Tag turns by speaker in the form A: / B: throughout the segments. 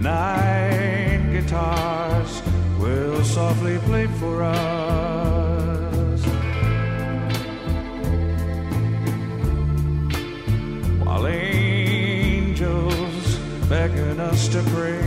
A: nine guitars will softly play for us. While angels beckon us to pray.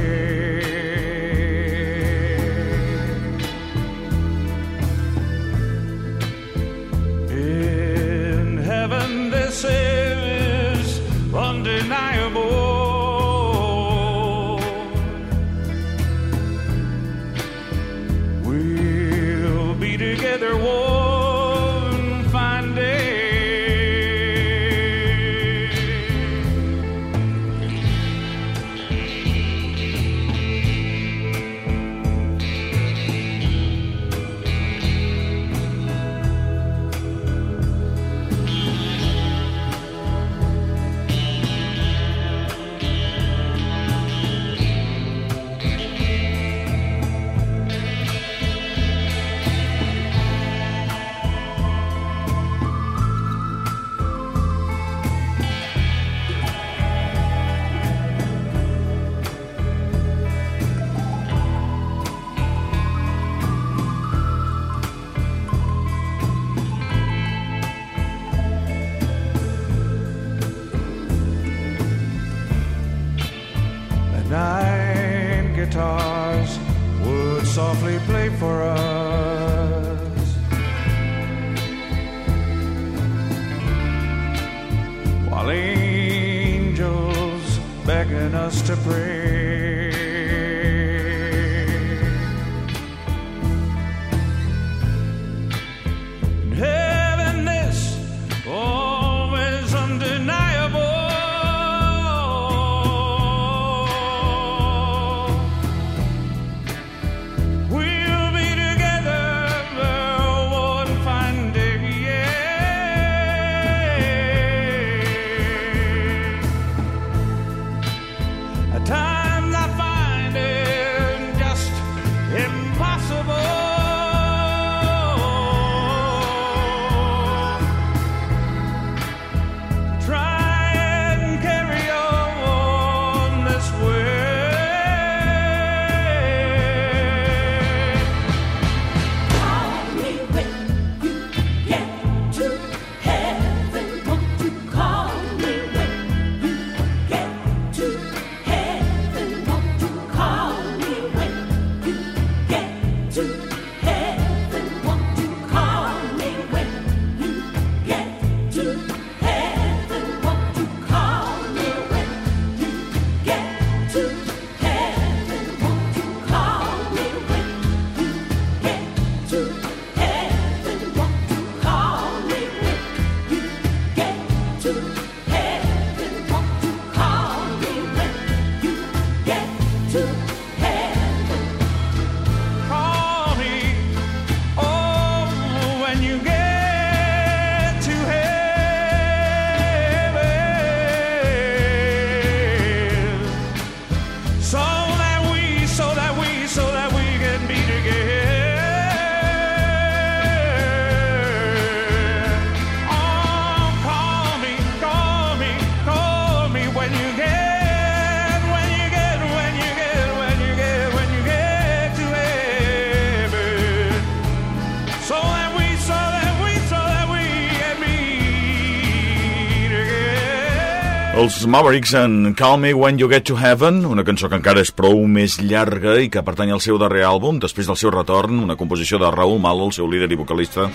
B: Els Mavericks en Call Me When You Get to Heaven, una cançó que encara és prou més llarga i que pertany al seu darrer àlbum, després del seu retorn, una composició de Raúl Malo, el seu líder i vocalista,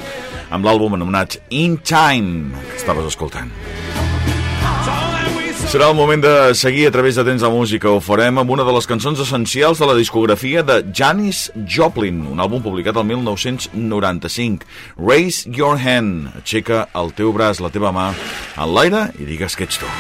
B: amb l'àlbum anomenat In Time, que estaves escoltant.
C: Serà el moment de seguir a través de Temps de Música. Ho farem amb una de les cançons essencials de la discografia de Janis Joplin, un àlbum publicat el 1995. Raise Your Hand, aixeca el teu braç, la teva mà, en l'aire i digues que ets tu.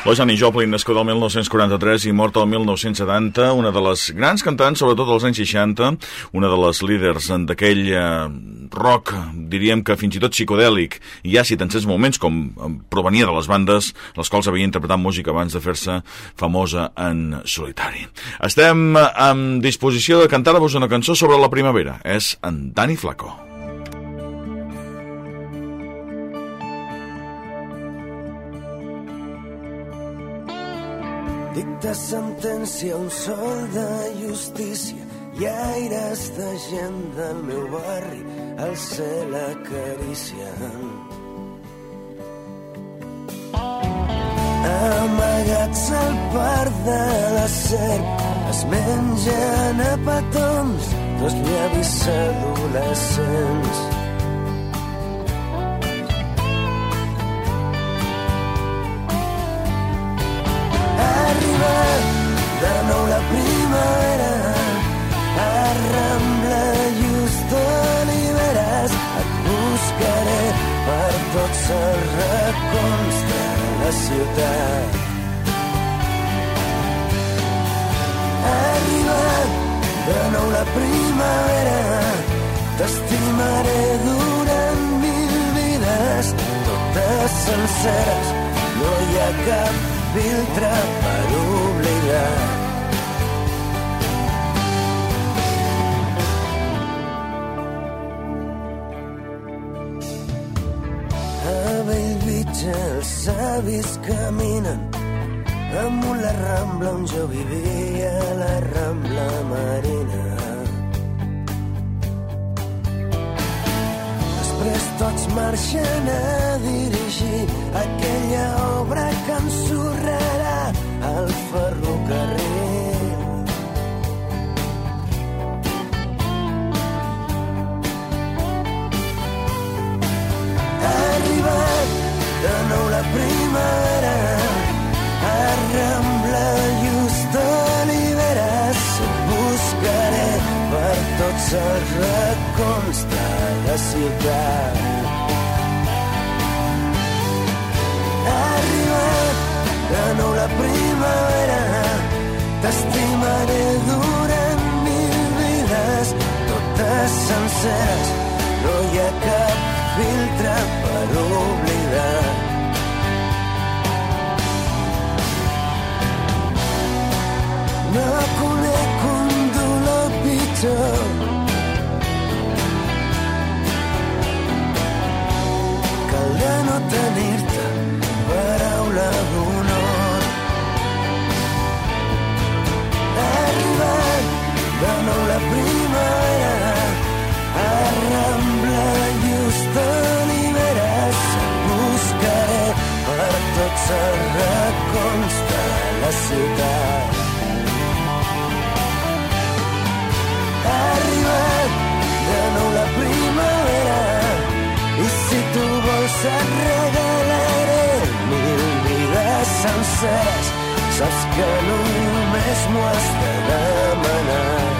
C: La Janis Joplin, nascuda el 1943 i morta el 1970, una de les grans cantants, sobretot als anys 60, una de les líders d'aquell eh, rock, diríem que fins i tot psicodèlic, i àcid en certs moments, com eh, provenia de les bandes, les quals havia interpretat música abans de fer-se famosa en solitari. Estem eh, en disposició de cantar-vos una cançó sobre la primavera. És en Dani Flaco.
D: Dicta sentència un sol de justícia i aires de gent del meu barri el cel acaricien. Amagats al parc de la serp es mengen a petons dos llavis adolescents. Els racons de la ciutat ha arribat de nou la primavera t'estimaré durant mil vides. Totes senceres no hi ha cap filtre per oblidar Bellvitge els avis caminen amunt la Rambla on jo vivia, la Rambla Marina. Després tots marxen a dirigir aquella obra que ensorrarà el ferrocarril. Tots els racons de la ciutat. Ha de nou la primavera t'estimaré durant mil senceres, no hi ha cap filtre per oblidar. De no tenir-te paraula d'honor. Ha arribat de nou la primavera, a just oliveres. Buscaré per tots els racons de la ciutat. Et regalaré mil vides senceres saps que només m'ho has de demanar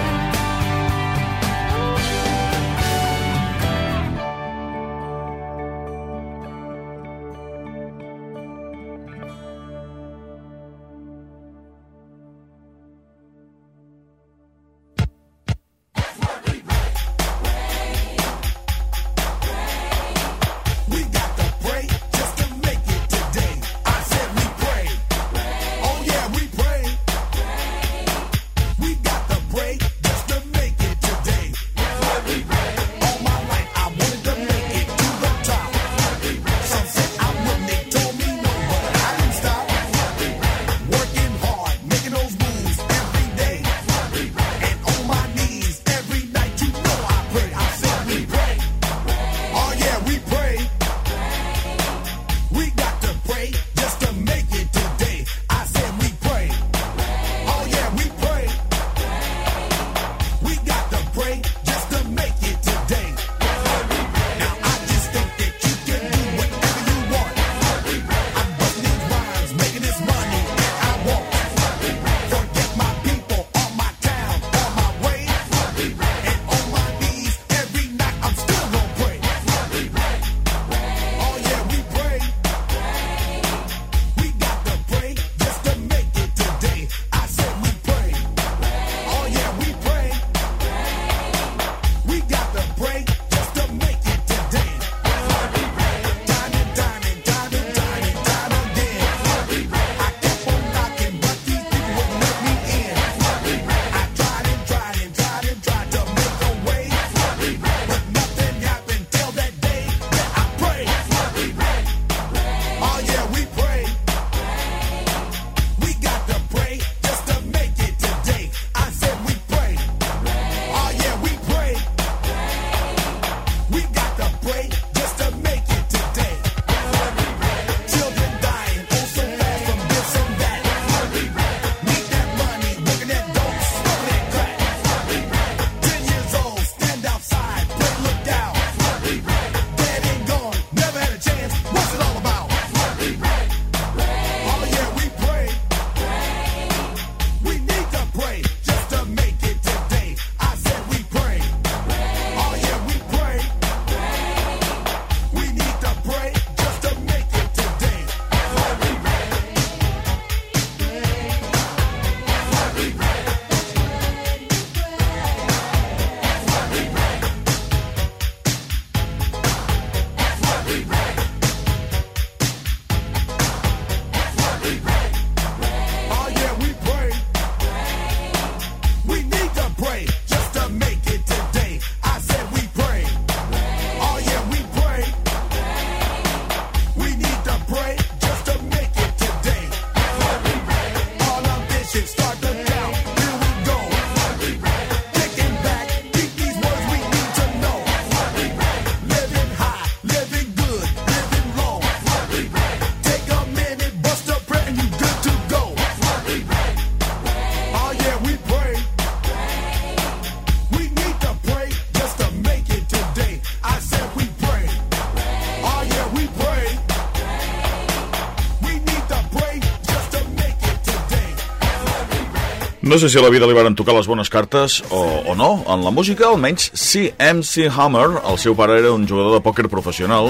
B: No sé si a la vida li varen tocar les bones cartes o, o no. En la música, almenys, sí. MC Hammer, el seu pare era un jugador de pòquer professional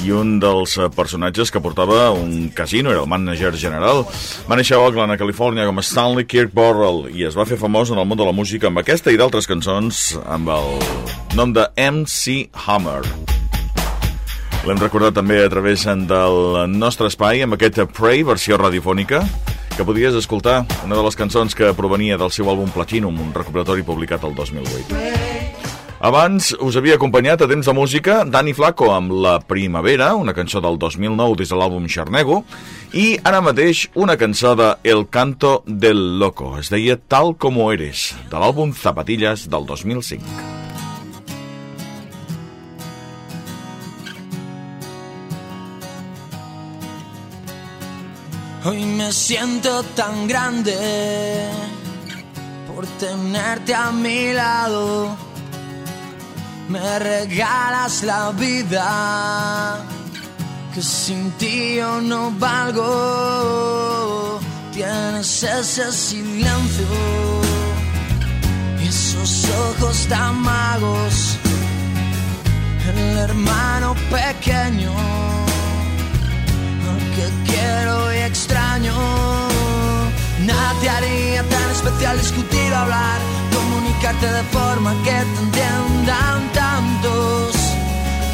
B: i un dels eh, personatges que portava un casino, era el manager general. Va néixer a Oakland, a Califòrnia, com Stanley Kirk Burrell i es va fer famós en el món de la música amb aquesta i d'altres cançons amb el nom de MC Hammer. L'hem recordat també a través del nostre espai amb aquest Pray, versió radiofònica, que podies escoltar una de les cançons que provenia del seu àlbum Platinum, un recuperatori publicat el 2008. Abans us havia acompanyat a temps de música Dani Flaco amb La Primavera, una cançó del 2009 des de l'àlbum Xarnego, i ara mateix una cançó de El Canto del Loco. Es deia Tal como eres, de l'àlbum Zapatillas del 2005.
E: Hoy me siento tan grande por tenerte a mi lado. Me regalas la vida que sin ti yo no valgo. Tienes ese silencio y esos ojos tan magos. El hermano pequeño que quiero y extraño. Nada te haría tan especial discutir hablar, comunicarte de forma que te entiendan tantos.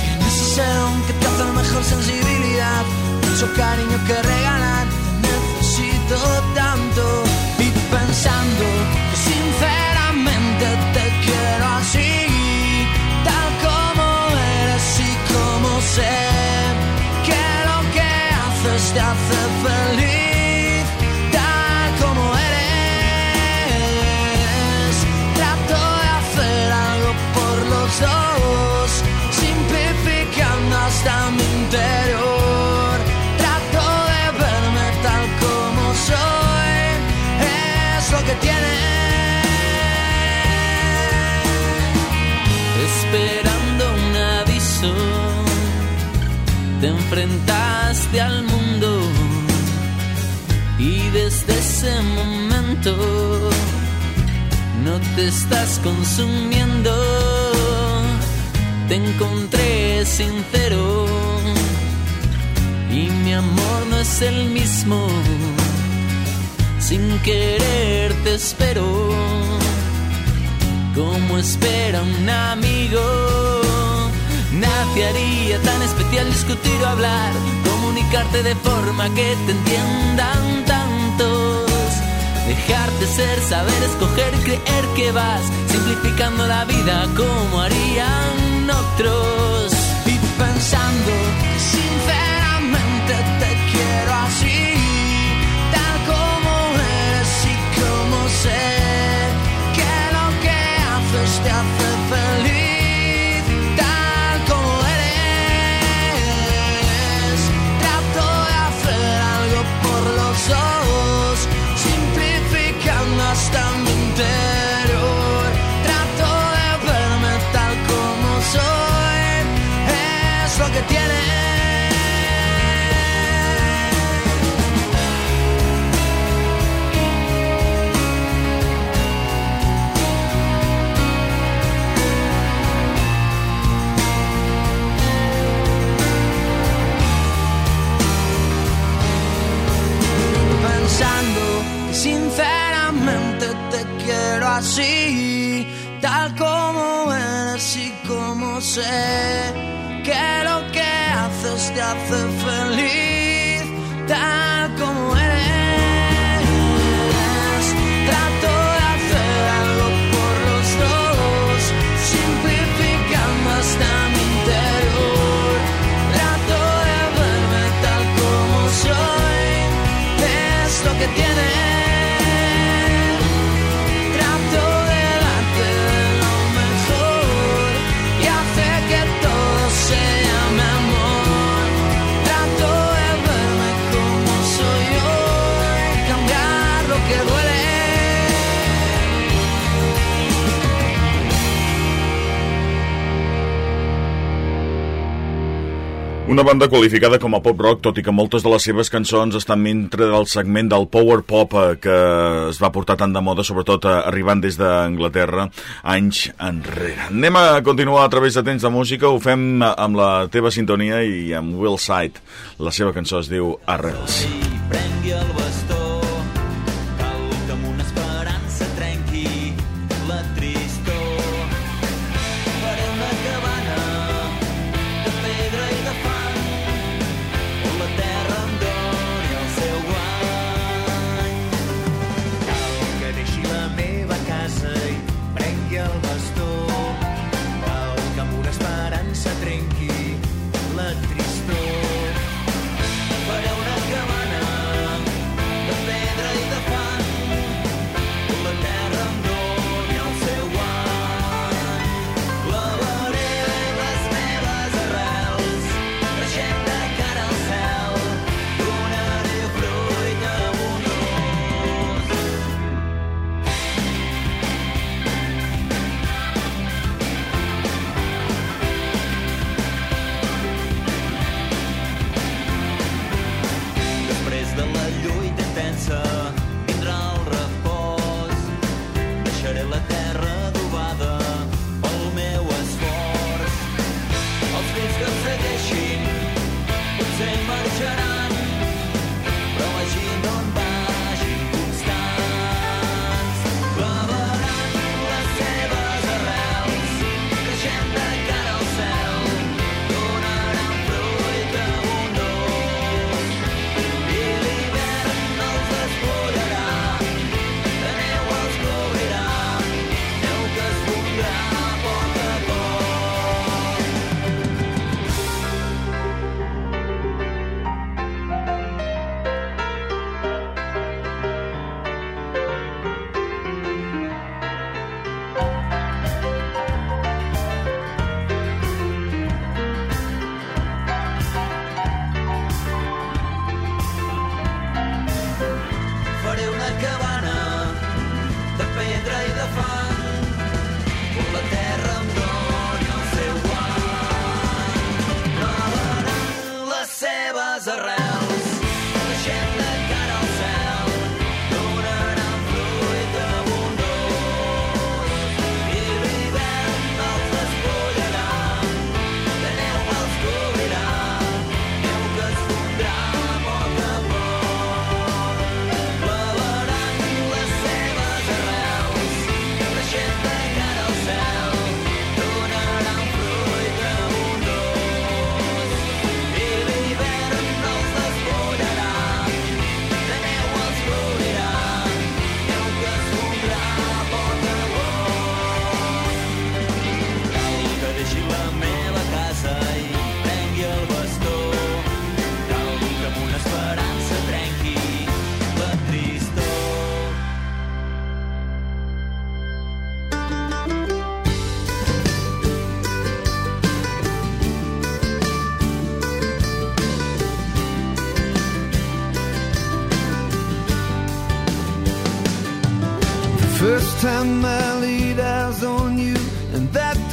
E: Tienes ese don que te hace la mejor sensibilidad, mucho cariño que regalar, necesito tanto. Y pensando que sinceramente no te estás consumiendo. Te encontré sincero y mi amor no es el mismo. Sin querer te espero como espera un amigo. Nadie haría tan especial discutir o hablar, comunicarte de forma que te entiendan. Dejarte ser, saber escoger, creer que vas simplificando la vida como harían otros. Y pensando sinceramente te quiero así, tal como eres y como sé que lo que haces te hace feliz, sé que lo que haces te hace feliz, tal como
B: Una banda qualificada com a pop rock, tot i que moltes de les seves cançons estan mentre del segment del power pop eh, que es va portar tant de moda, sobretot eh, arribant des d'Anglaterra anys enrere. Anem a continuar a través de temps de música, ho fem eh, amb la teva sintonia i amb Will Side. La seva cançó es diu Arrels.
F: Sí,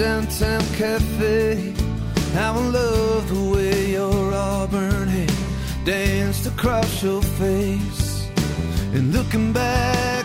F: downtown cafe. How I love the way your auburn hair danced across your face. And looking back.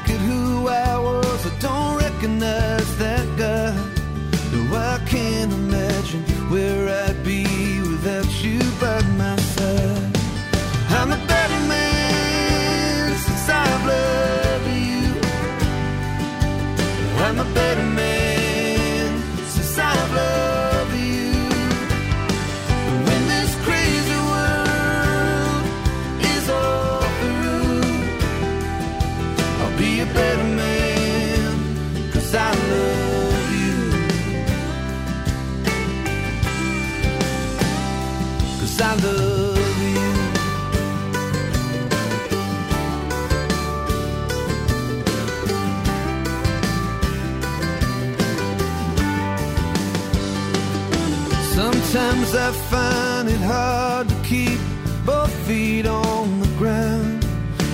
F: Sometimes I find it hard to keep both feet on the ground.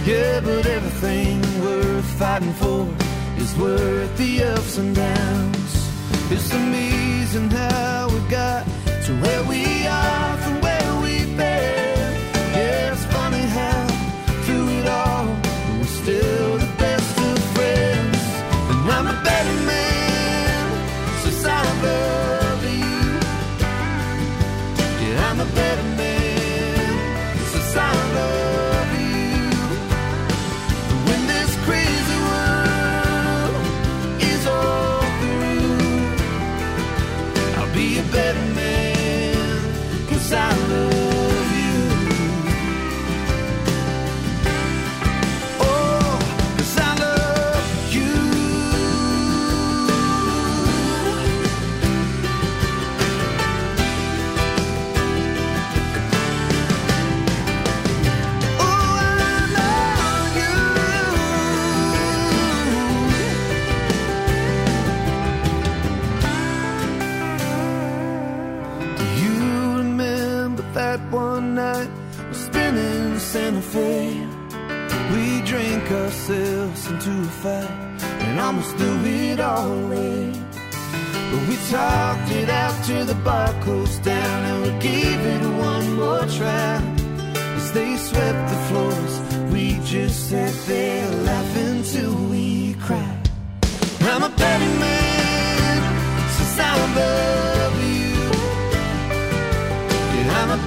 F: Yeah, but everything worth fighting for is worth the ups and downs. It's amazing how we got to where we are from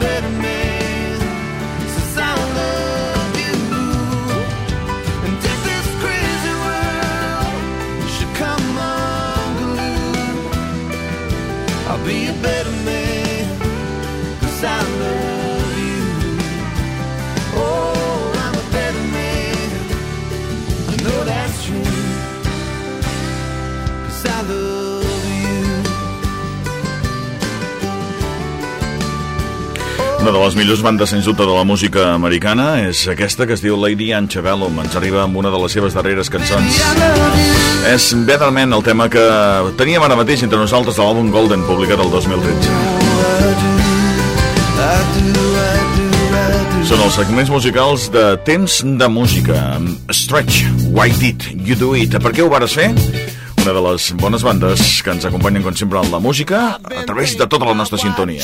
G: better
B: Una de les millors bandes, sens dubte, de la música americana és aquesta que es diu Lady Antebellum. Ens arriba amb una de les seves darreres cançons. És Better el tema que teníem ara mateix entre nosaltres de l'àlbum Golden, publicat el 2013. Són els segments musicals de Temps de Música. Stretch, Why Did You Do It? Per què ho vares fer? Una de les bones bandes que ens acompanyen, com sempre, en la música a través de tota la nostra sintonia.